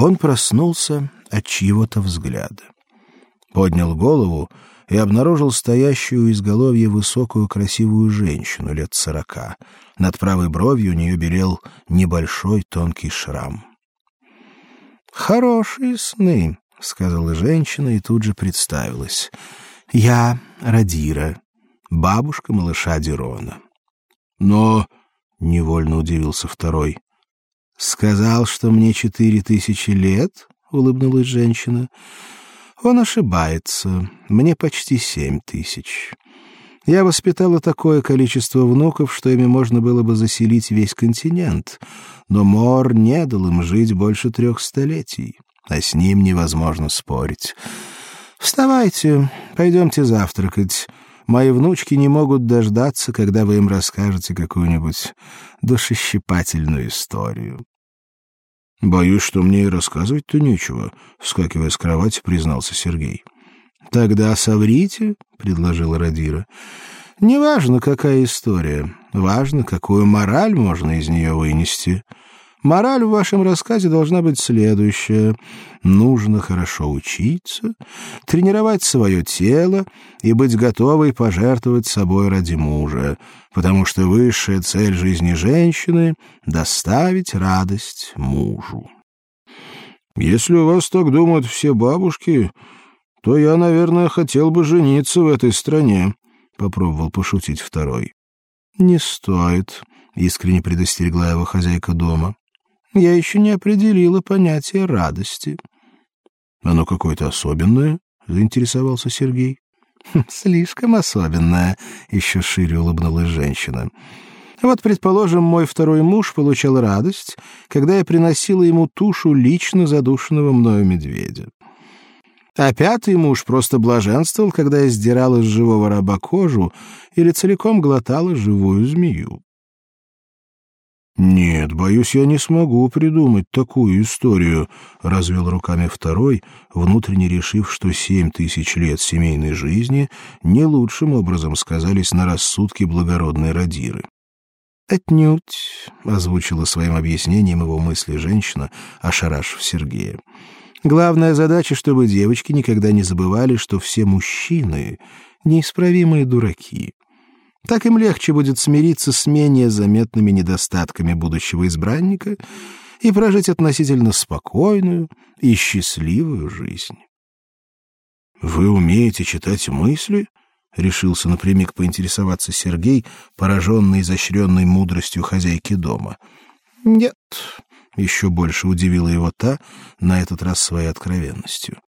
Он проснулся от чьего-то взгляда. Поднял голову и обнаружил стоящую у изголовья высокую красивую женщину лет сорока. Над правой бровью у нее белел небольшой тонкий шрам. «Хорошие сны», — сказала женщина и тут же представилась. «Я Радира, бабушка малыша Дирона». «Но...» — невольно удивился второй. «Сказал, что мне четыре тысячи лет?» — улыбнулась женщина. «Он ошибается. Мне почти семь тысяч. Я воспитала такое количество внуков, что ими можно было бы заселить весь континент, но Мор не дал им жить больше трех столетий, а с ним невозможно спорить. Вставайте, пойдемте завтракать. Мои внучки не могут дождаться, когда вы им расскажете какую-нибудь душещипательную историю. Боюсь, что мне и рассказывать-то нечего, вскакивая с кровати, признался Сергей. Тогда соврите, предложила Радира. Неважно, какая история, важно, какую мораль можно из нее вынести. Мораль в вашем рассказе должна быть следующая: нужно хорошо учиться, тренировать свое тело и быть готовой пожертвовать собой ради мужа, потому что высшая цель жизни женщины доставить радость мужу. Если у вас так думают все бабушки, то я, наверное, хотел бы жениться в этой стране, попробовал пошутить второй. Не стоит, искренне предостерегла его хозяйка дома. Я еще не определила понятие радости. Оно какое-то особенное, заинтересовался Сергей. «Хм, слишком особенное, еще шире улыбнулась женщина. Вот, предположим, мой второй муж получал радость, когда я приносила ему тушу лично задушенного мною медведя. А пятый муж просто блаженствовал, когда я сдирала с живого раба кожу или целиком глотала живую змею. Нет, боюсь, я не смогу придумать такую историю, развел руками второй, внутренне решив, что семь тысяч лет семейной жизни не лучшим образом сказались на рассудке благородной Радиры. Отнюдь, озвучила своим объяснением его мысли женщина, ошарашив Сергея. Главная задача, чтобы девочки никогда не забывали, что все мужчины неисправимые дураки. Так им легче будет смириться с менее заметными недостатками будущего избранника и прожить относительно спокойную и счастливую жизнь. Вы умеете читать мысли? решился напрямик поинтересоваться Сергей, пораженный изощренной мудростью хозяйки дома. Нет, еще больше удивила его та, на этот раз своей откровенностью.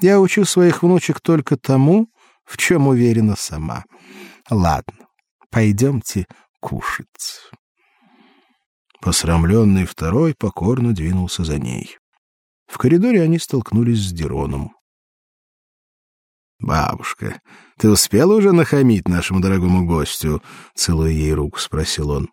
Я учу своих внучек только тому, в чем уверена сама. Ладно, пойдемте кушать. Посрамленный второй покорно двинулся за ней. В коридоре они столкнулись с Дироном. Бабушка, ты успела уже нахамить нашему дорогому гостю? целуя ей руку, спросил он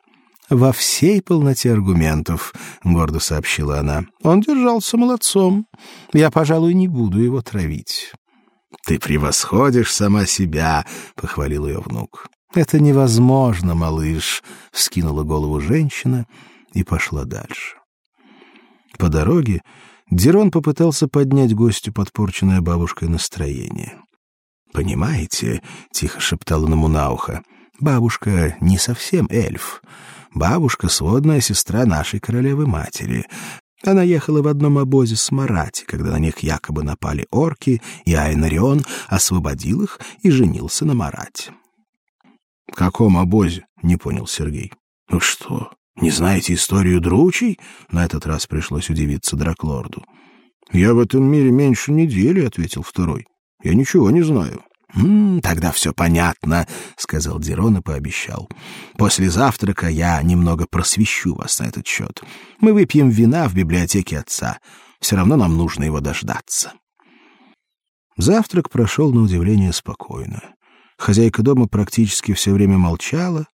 во всей полноте аргументов, гордо сообщила она. Он держался молодцом. Я, пожалуй, не буду его травить. Ты превосходишь сама себя, похвалил ее внук. Это невозможно, малыш, вскинула голову женщина и пошла дальше. По дороге Дирон попытался поднять гостю подпорченное бабушкой настроение. Понимаете, тихо шептала ему на ухо. Бабушка не совсем эльф. Бабушка сводная сестра нашей королевы матери. Она ехала в одном обозе с Марати, когда на них якобы напали орки, и Айнарион освободил их и женился на Марате. В каком обозе? не понял Сергей. Ну что, не знаете историю дручей? На этот раз пришлось удивиться Драклорду. Я в этом мире меньше недели, ответил второй. Я ничего не знаю. «М тогда все понятно», — сказал Дирон и пообещал. «После завтрака я немного просвещу вас на этот счет. Мы выпьем вина в библиотеке отца. Все равно нам нужно его дождаться». Завтрак прошел на удивление спокойно. Хозяйка дома практически все время молчала.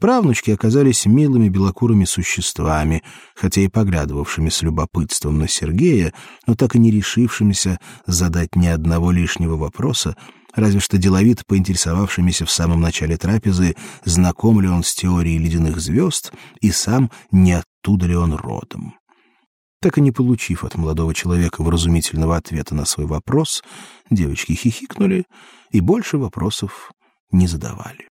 Правнучки оказались милыми белокурыми существами, хотя и поглядывавшими с любопытством на Сергея, но так и не решившимися задать ни одного лишнего вопроса, разве что деловито поинтересовавшимися в самом начале трапезы, знаком ли он с теорией ледяных звезд и сам не оттуда ли он родом. Так и не получив от молодого человека вразумительного ответа на свой вопрос, девочки хихикнули и больше вопросов не задавали.